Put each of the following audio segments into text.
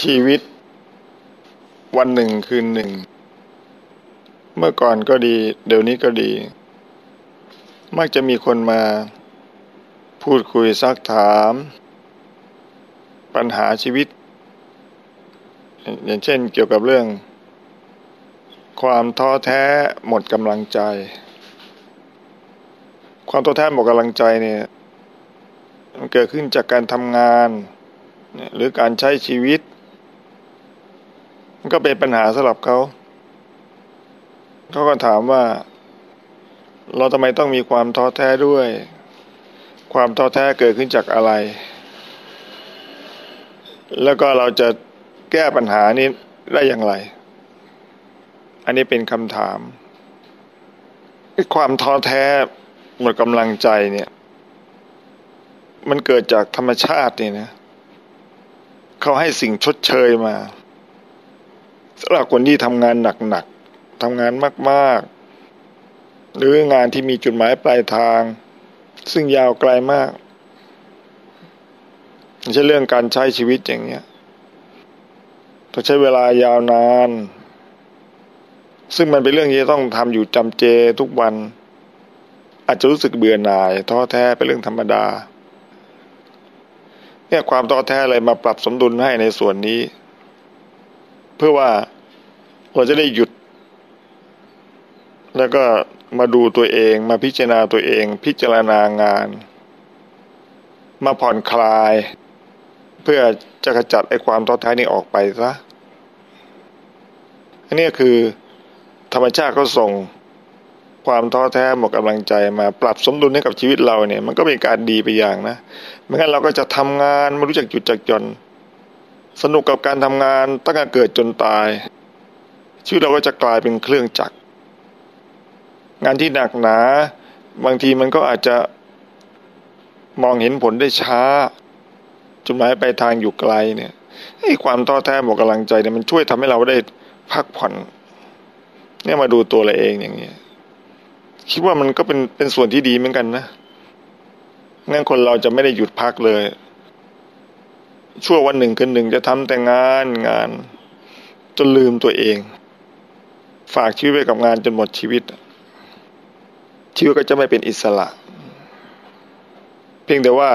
ชีวิต วันหนึ่งคืนหนึ่ง เมื่อก่อนก็ดี เดี๋ยวนี้ก็ดี มักจะมีคนมา พูดคุยซักถาม ปัญหาชีวิต อย่างเช่นเกี่ยวกับเรื่อง ความท้อแท้หมดกำลังใจ ความท้อแท้หมดกำลังใจเนี่ยมันเกิดขึ้นจากการทำงานหรือการใช้ชีวิต มันก็เป็นปัญหาสำหรับเขาเขาก็ถามว่า เราทำไมต้องมีความท้อแท้ด้วย ความท้อแท้เกิดขึ้นจากอะไร แล้วก็เราจะแก้ปัญหานี้ได้อย่างไร อันนี้เป็นคำถามความท้อแท้หมดกำลังใจเนี่ย มันเกิดจากธรรมชาตินี่นะเขาให้สิ่งชดเชยมา สำหรับคนที่ทำงานหนักๆทำงานมากๆ หรืองานที่มีจุดหมายปลายทาง ซึ่งยาวไกลมากไม่ใช่เรื่องการใช้ชีวิตอย่างเนี้ยต้องใช้เวลายาวนาน ซึ่งมันเป็นเรื่องที่ต้องทำอยู่จำเจทุกวัน อาจจะรู้สึกเบื่อหน่ายท้อแท้เป็นเรื่องธรรมดาเนี่ยความท้อแท้อะไรมาปรับสมดุลให้ในส่วนนี้ เพื่อว่าเราจะได้หยุด แล้วก็มาดูตัวเองมาพิจารณาตัวเอง พิจารณางาน มาผ่อนคลาย เพื่อจะกระจัดไอ้ความท้อแท้นี้ออกไปซะอันนี้คือธรรมชาติก็ส่งความท้อแท้หมดกำลังใจมาปรับสมดุลให้กับชีวิตเราเนี่ย มันก็เป็นการดีไปอย่างนะไม่งั้นเราก็จะทำงานไม่รู้จักหยุดจักจน สนุกกับการทำงานตั้งแต่เกิดจนตายชีวิตเราก็จะกลายเป็นเครื่องจักร งานที่หนักหนา บางทีมันก็อาจจะมองเห็นผลได้ช้า จุดหมายไปทางอยู่ไกลเนี่ยไอ้ความท้อแท้หมดกำลังใจเนี่ยมันช่วยทำให้เราได้พักผ่อน เนี่ยมาดูตัวเราเองอย่างเงี้ยคิดว่ามันก็เป็นเป็นส่วนที่ดีเหมือนกันนะงั้นคนเราจะไม่ได้หยุดพักเลย ชั่ววันหนึ่งคืนหนึ่งจะทำแต่งานงาน จนลืมตัวเอง ฝากชีวิตไว้กับงานจนหมดชีวิต ชีวิตก็จะไม่เป็นอิสระ เพียงแต่ว่า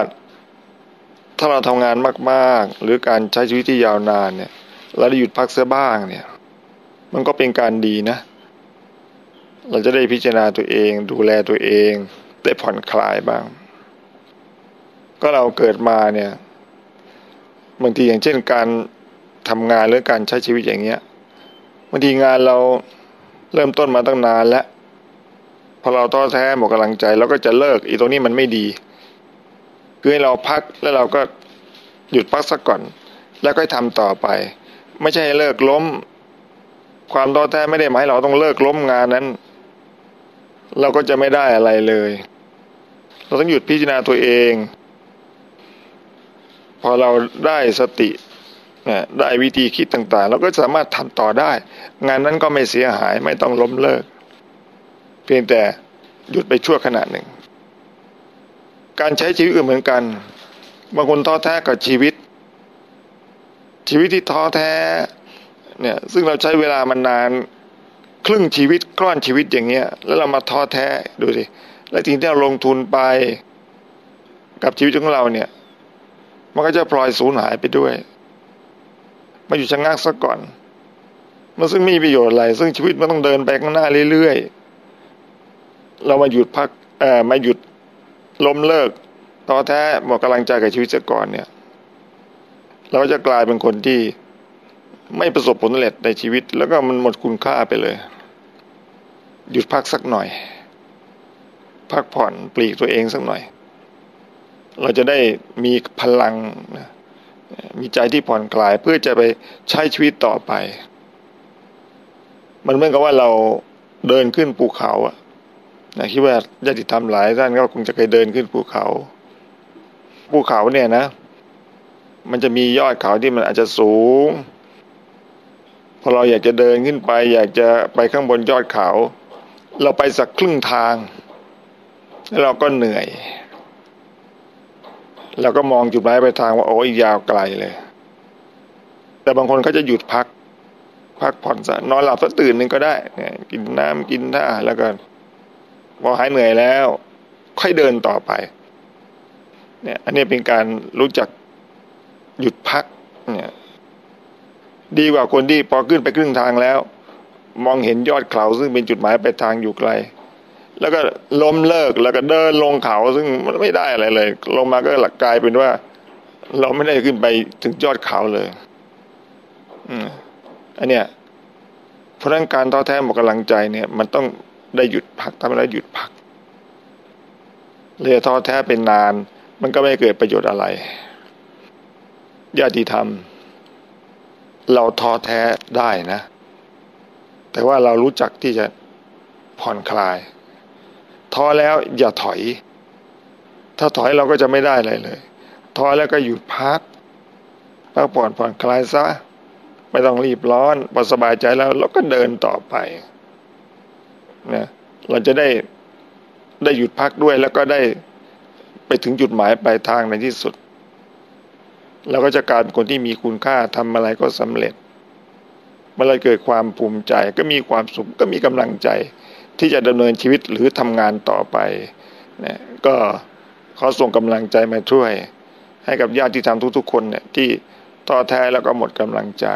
ถ้าเราทำงานมาก ๆ หรือการใช้ชีวิตที่ยาวนานเนี่ยเราได้หยุดพักเสียบ้างเนี่ย มันก็เป็นการดีนะ เราจะได้พิจารณาตัวเอง ดูแลตัวเอง ได้ผ่อนคลายบ้าง ก็เราเกิดมาเนี่ย บางทีอย่างเช่นการทำงานหรือการใช้ชีวิตอย่างเงี้ยบางทีงานเราเริ่มต้นมาตั้งนานแล้วพอเราท้อแท้หมดกำลังใจเราก็จะเลิกอีตรงนี้มันไม่ดีคือให้เราพักแล้วเราก็หยุดพักสักก่อน แล้วก็ทำต่อไป ไม่ใช่เลิกล้ม ความท้อแท้ไม่ได้หมายเราต้องเลิกล้มงานนั้น เราก็จะไม่ได้อะไรเลย เราต้องหยุดพิจารณาตัวเอง พอเราได้สติได้วิธีคิดต่างๆ เราก็สามารถทำต่อได้ งานนั้นก็ไม่เสียหายไม่ต้องล้มเลิก เพียงแต่หยุดไปชั่วขณะหนึ่ง การใช้ชีวิตเหมือนกัน บางคนท้อแท้กับชีวิต ชีวิตที่ท้อแท้เนี่ยซึ่งเราใช้เวลามานานครึ่งชีวิตกล้อนชีวิตอย่างเงี้ย แล้วเรามาท้อแท้ดูสิและสิ่งที่เราลงทุนไปกับชีวิตของเราเนี่ย มันก็จะพลอยสูญหายไปด้วยมาอยู่ชะงักซะก่อน มันซึ่งไม่มีประโยชน์อะไร ซึ่งชีวิตมันต้องเดินไปข้างหน้าเรื่อยๆ เรามาหยุดพักเอ่อมาหยุดล้มเลิกท้อแท้หมดกำลังใจกับชีวิตซะก่อนเนี่ย เราจะกลายเป็นคนที่ไม่ประสบผลสำเร็จในชีวิต แล้วก็มันหมดคุณค่าไปเลย หยุดพักสักหน่อย พักผ่อนปลีกตัวเองสักหน่อย เราจะได้มีพลังนะมีใจที่ผ่อนคลายเพื่อจะไปใช้ชีวิตต่อไป มันเหมือนกับว่าเราเดินขึ้นภูเขาอะนะคิดว่าญาติธรรมหลายท่านก็คงจะเคยเดินขึ้นภูเขา ภูเขาเนี่ยนะ มันจะมียอดเขาที่มันอาจจะสูง พอเราอยากจะเดินขึ้นไป อยากจะไปข้างบนยอดเขา เราไปสักครึ่งทาง แล้วเราก็เหนื่อย เราก็มองจุดหมายไปทางว่าโอ้ยยาวไกลเลย แต่บางคนเขาจะหยุดพัก พักผ่อนซะนอนหลับสักตื่นหนึ่งก็ได้เนี่ยกินน้ำกินท่าแล้วก็พอหายเหนื่อยแล้ว ค่อยเดินต่อไป เนี่ย อันนี้เป็นการรู้จักหยุดพัก เนี่ย ดีกว่าคนที่พอขึ้นไปครึ่งทางแล้ว มองเห็นยอดเขาซึ่งเป็นจุดหมายปลายทางอยู่ไกล แล้วก็ล้มเลิกแล้วก็เดินลงเขาซึ่งมันไม่ได้อะไรเลย ลงมาก็หลักกลายเป็นว่า เราไม่ได้ขึ้นไปถึงยอดเขาเลย อืมอันเนี้ยเพราะนั้นการท้อแท้หมดกำลังใจเนี่ย มันต้องได้หยุดพักทำให้ได้หยุดพักเลยท้อแท้เป็นนาน มันก็ไม่เกิดประโยชน์อะไรญาติธรรม เราท้อแท้ได้นะ แต่ว่าเรารู้จักที่จะผ่อนคลาย ท้อแล้วอย่าถอย ถ้าถอยเราก็จะไม่ได้อะไรเลยท้อแล้วก็หยุดพักพักผ่อนผ่อนคลายซะไม่ต้องรีบร้อนพอสบายใจแล้วเราก็เดินต่อไปนะเราจะได้ได้หยุดพักด้วยแล้วก็ได้ไปถึงจุดหมายปลายทางในที่สุดเราก็จะกลายเป็นคนที่มีคุณค่าทำอะไรก็สำเร็จเมื่อเราเกิดความภูมิใจก็มีความสุขก็มีกำลังใจ ที่จะดำเนินชีวิตหรือทำงานต่อไปนะก็ขอส่งกำลังใจมาช่วย ให้กับญาติที่ทำทุกๆ คนเนี่ยที่ต่อแท้แล้วก็หมดกำลังใจ